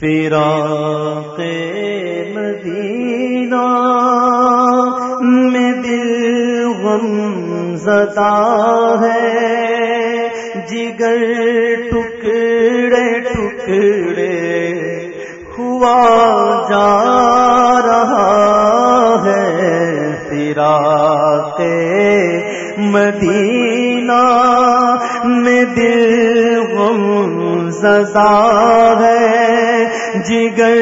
فراق مدینہ میں دل غم زدہ ہے، جگر ٹکڑے ٹکڑے ہوا جا رہا ہے۔ فراق مدینہ میں دل غم زدہ ہے جگر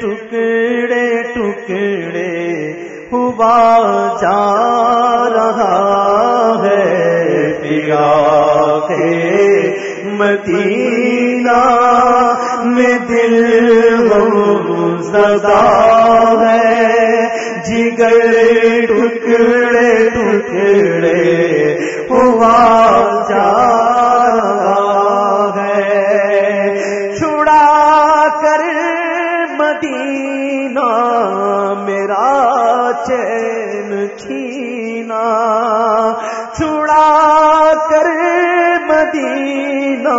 ٹکڑے ٹکڑے ہوا جا رہا ہے پیا کے مدینہ میں دل سدا ہے جگر ٹکڑے ٹکڑے ہوا جا رہا چین چھینا چھڑا کر مدینہ،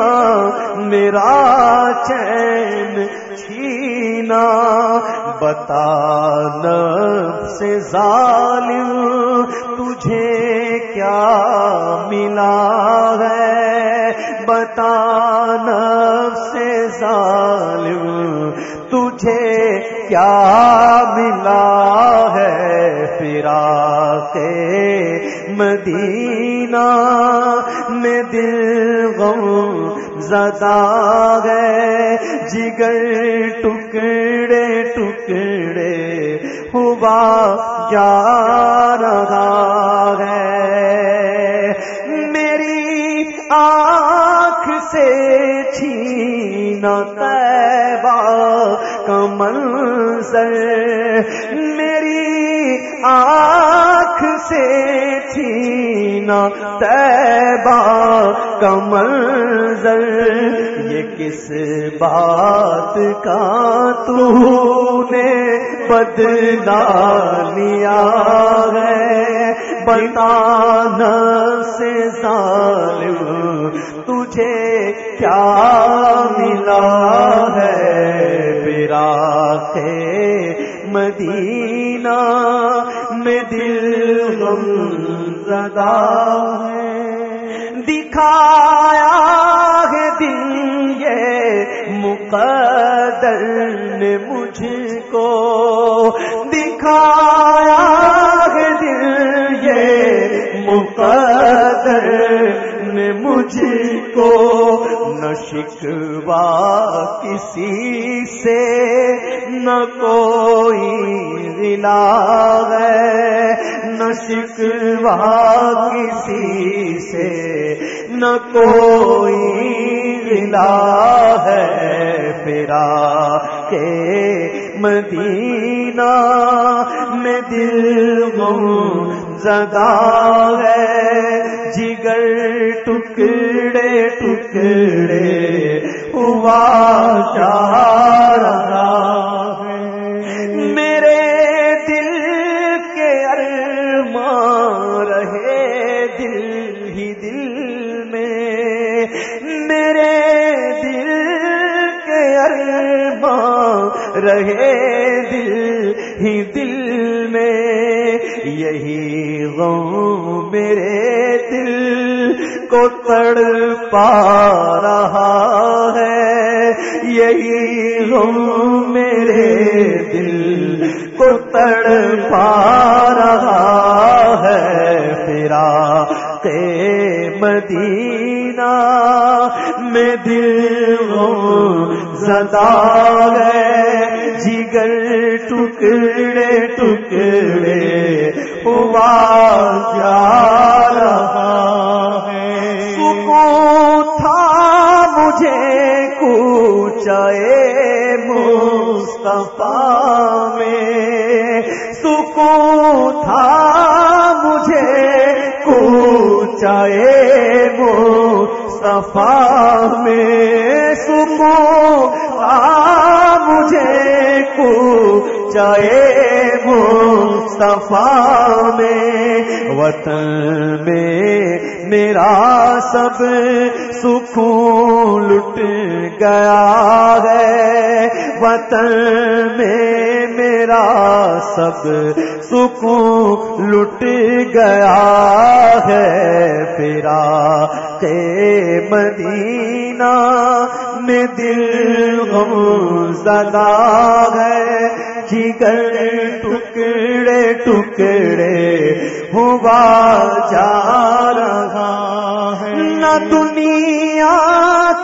میرا چین چھینا۔ بتا سے ظالم، تجھے کیا ملا ہے؟ بتا سے ظالم، تجھے کیا ملا ہے کے مدینہ میں دل غم زدہ ہے، جگر ٹکڑے ٹکڑے ہوا جا رہا ہے۔ میری آنکھ سے چھینا تیبا کا منظر آنکھ سے چھینا تیبا کا منظر، یہ کس بات کا تو نے بدلا لیا ہے؟ بتانا سے ظالم، تجھے کیا ملا ہے؟ برا مدینہ دل غم زدہ ہے۔ دکھایا ہے دن یہ مقدر نے مجھ کو۔ دکھایا ہے دل یہ مقدر نے مجھ کو۔ نہ شکوا کسی سے، نہ کوئی گلا ہے۔ نہ شکوا کسی سے نہ کوئی گلا ہے۔ پھرا کے مدینہ میں دل گم زدہ ہے۔ جگر ٹکڑے ٹکڑے ہوا جا رہا کے رہے دل ہی دل میں، یہی غم میرے دل کو تڑ پا رہا ہے۔ یہی غم میرے دل کو تڑ پا رہا ہے۔ پھرا کے مدینہ میں دل زدہ ہے۔ جگر ٹکڑے ٹکڑے ہوا جا رہا ہے۔ سکون تھا مجھے کوچے مصطفیٰ میں۔ سکون تھا مجھے کوچے مصطفیٰ میں۔ مجھے کو چاہے مصطفیٰ میں، وطن میں میرا سب سکون لٹ گیا ہے۔ وطن میں میرا سب سکون لٹ گیا ہے۔ پھرا مدینہ میں دل غم زدہ ہے۔ جگر ٹکڑے ٹکڑے ہوا جا رہا ہے۔ نہ دنیا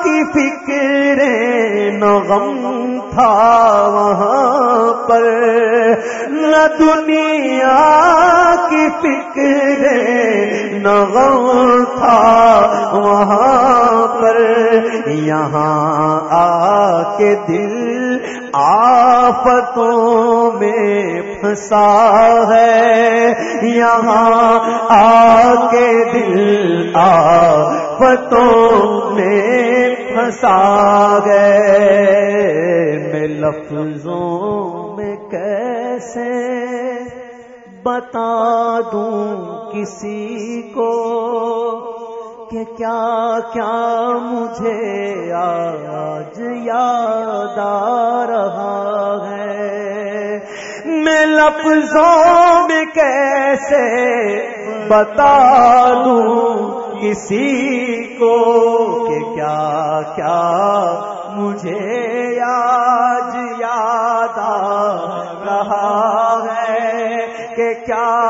کی فکر نہ غم تھا وہاں پر۔ نہ دنیا کی فکر نہ غم تھا وہاں پر یہاں آ کے دل آفتوں میں پھنسا ہے۔ یہاں آ کے دل آفتوں میں پھنسا گئے میں لفظوں میں کیسے بتا دوں کسی کو؟ کہ کیا کیا مجھے آج یاد آ رہا ہے۔ میں لفظوں میں کیسے بتا دوں کسی کو کہ کیا کیا مجھے آج یاد آ رہا ہے کہ کیا کیا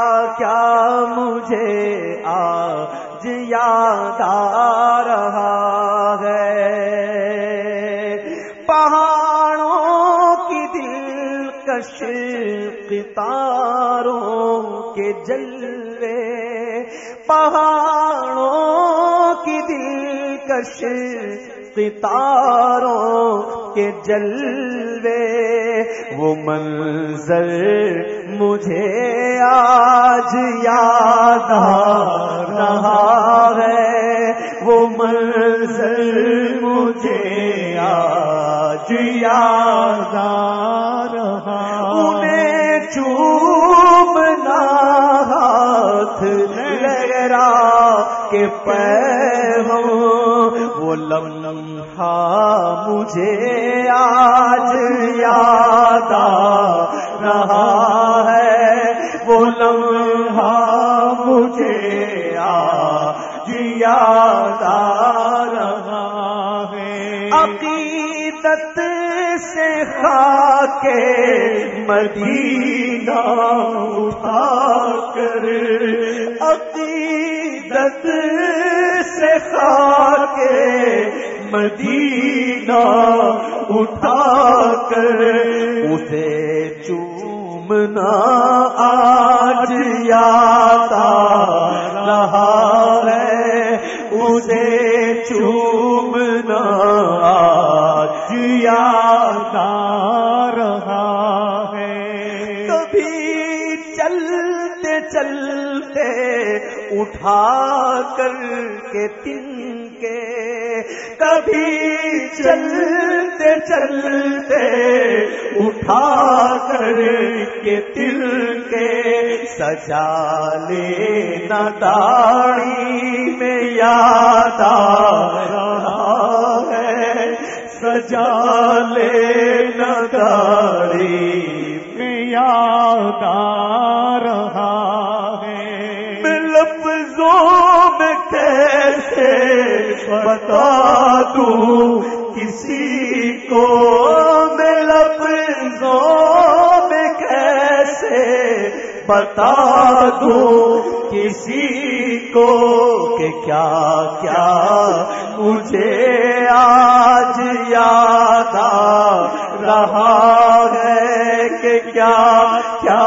کش ستاروں کے جلوے، وہ منظر مجھے آج یاد آ رہا ہے۔ وہ منظر مجھے آج یاد آ رہا انہیں چوبنا ہاتھ لگرا کے پہ وہ لمحہ مجھے آج یاد آ رہا ہے۔ وہ لمحہ مجھے آج یاد آ رہا ہے۔ عقیدت سے کھا کے مدینہ اٹھا کر عقیدت سے کھا کے مدینہ اٹھا کر اسے چومنا آج یاد آ رہا ہے، اسے چومنا آج یاد اٹھا کر کے تن کے کبھی چلتے چلتے اٹھا کر کے تل کے سجا لینا داڑی میں یاد آ رہا ہے۔ سجا لینا داڑی میں یاد آ بتا دوں، کسی کو میں لفظوں میں کیسے بتا دوں؟ کسی کو کہ کیا کیا مجھے آج یاد آ رہا ہے کہ کیا کیا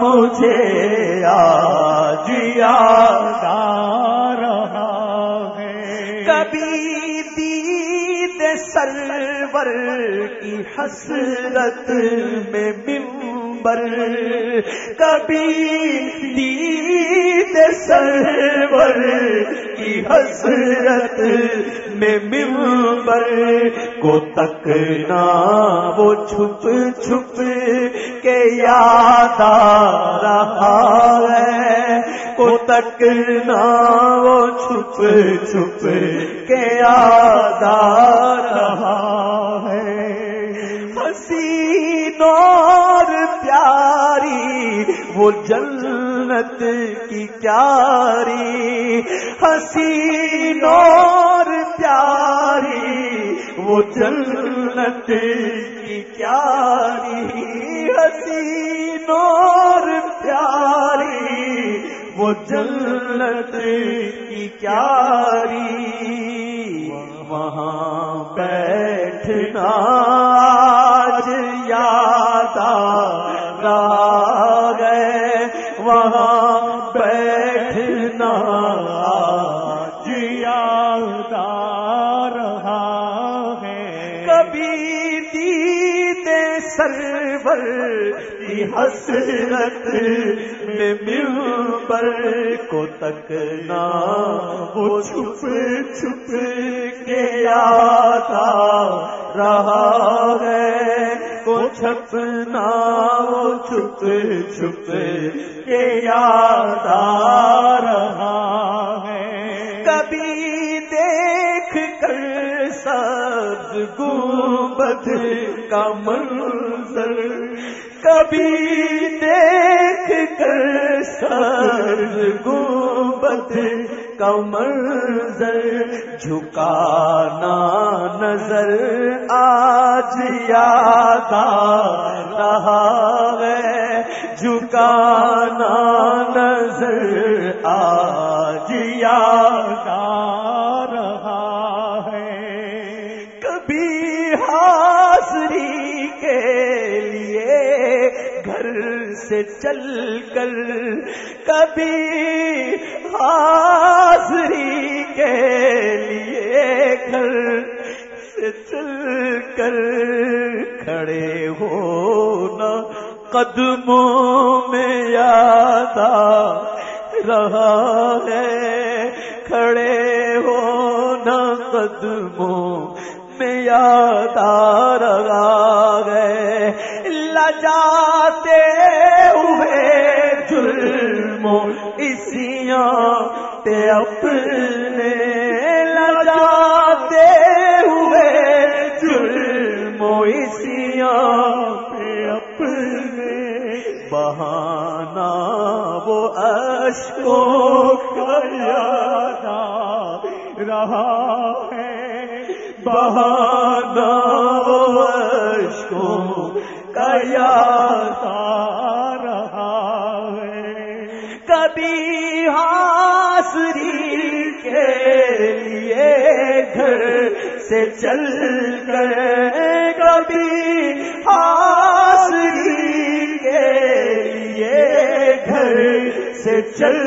مجھے آج یاد آ سرور کی حسرت میں ممبر کبھی دید سرور کی حسرت میں ممبر کو تکنا وہ چھپ چھپ کے یاد آ رہا ہے۔ کو تکنا وہ چھپ چھپ کے یاد رہا ہے۔ حسین اور پیاری وہ جنت کی کیاری۔ حسین اور پیاری وہ جنت کی پیاری حسین اور پیاری جنت کی پیاری، وہاں بیٹھنا آج یاد رہا گئے وہاں بیٹھنا آج یاد آ رہا ہے۔ کبھی دید سرور حسرت میں ممبر کو تکنا وہ چھپ چھپ کے آتا رہا ہے۔ کو چھپنا وہ چھپ چھپ کے آتا رہا گنبد کا منظر کبھی دیکھ کر سر گنبد کا منظر جھکانا نظر آج یاد رہا ہے۔ جھکانا نظر آج یاد سے چل کر کبھی حاضری کے لیے گھر سے چل کر کھڑے ہونا قدموں میں یاد رہا ہے۔ کھڑے ہونا قدموں میں یاد رہا لجاتے ہوئے جرموں اسیاں تے اپنے لجاتے ہوئے جرموں اسیاں تے اپنے بہانا وہ اشکوں کا یاد رہا ہے۔ بہانا وہ اشکوں کا رہا ہے کبھی حاصری کے لیے گھر سے چل کر، کبھی حاصری کے لیے گھر سے چل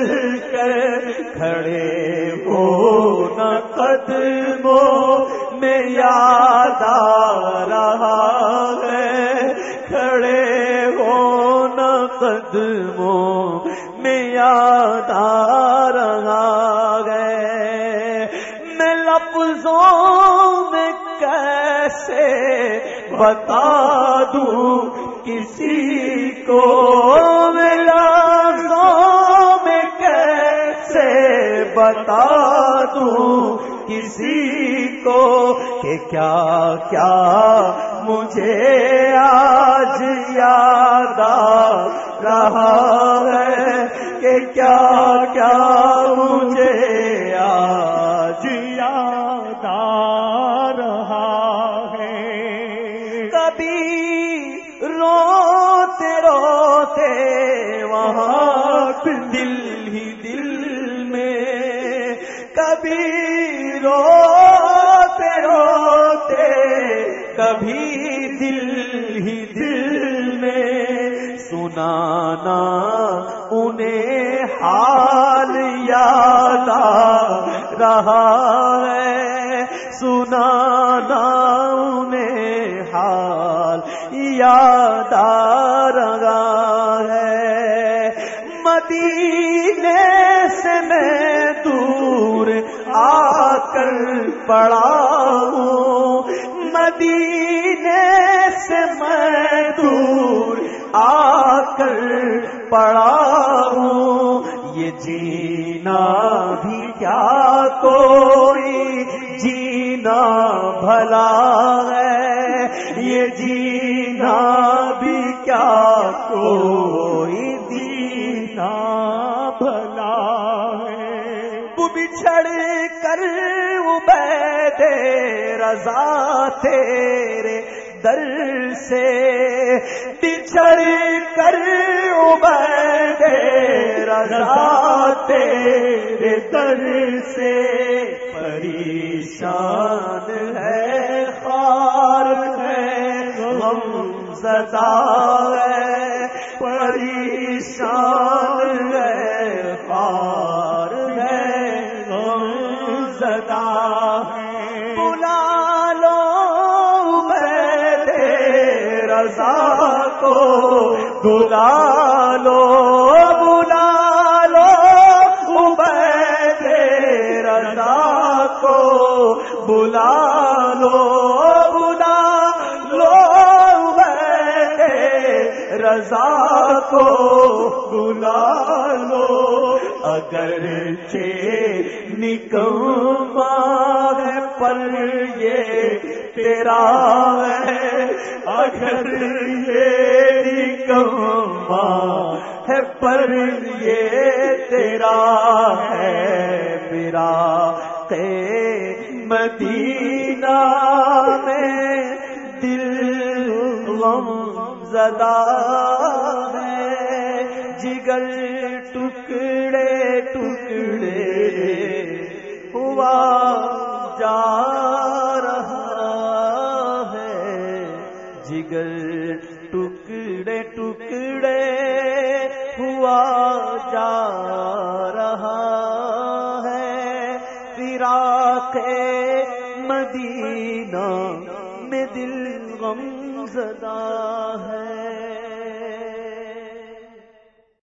کر کھڑے ہو نہ قدموں میں یاد آ یاد آ رہا ہے میں لفظوں میں کیسے بتا دوں کسی کو؟ میں لفظوں میں کیسے بتا دوں کسی کو کہ کیا کیا مجھے آج یاد آ رہا؟ سنانا انہیں حال یاد آ رہا ہے۔ سنانا، انہیں حال یاد آ رہا ہے۔ مدینے سے میں دور آ کر پڑا ہوں۔ مدینے سے میں دور آ کر پڑا ہوں یہ جینا بھی کیا کوئی جینا بھلا ہے؟ یہ جینا بھی کیا کوئی دینا بھلا ہے؟ وہ بچھڑ کر عبید رضا تیرے در سے بچھڑ کر عبید رضا تیرے در سے پریشان ہے، خار ہے، غم زدہ ہے، پریشان بلا لو بلا لو عبید رضا کو بلا لو بلا لو عبید رضا کو بلا لو اگر نکما ہے پر یہ تیرا ہے، اگر یہ نکما ہے پر یہ تیرا ہے۔ میرا مدینہ میں دل غم زدہ ہے۔ جگر ٹکڑے ٹکڑے ہوا جا رہا ہے۔ جگر ٹکڑے ٹکڑے ہوا جا رہا ہے۔ فراق مدینہ میں دل غم زدہ ہے۔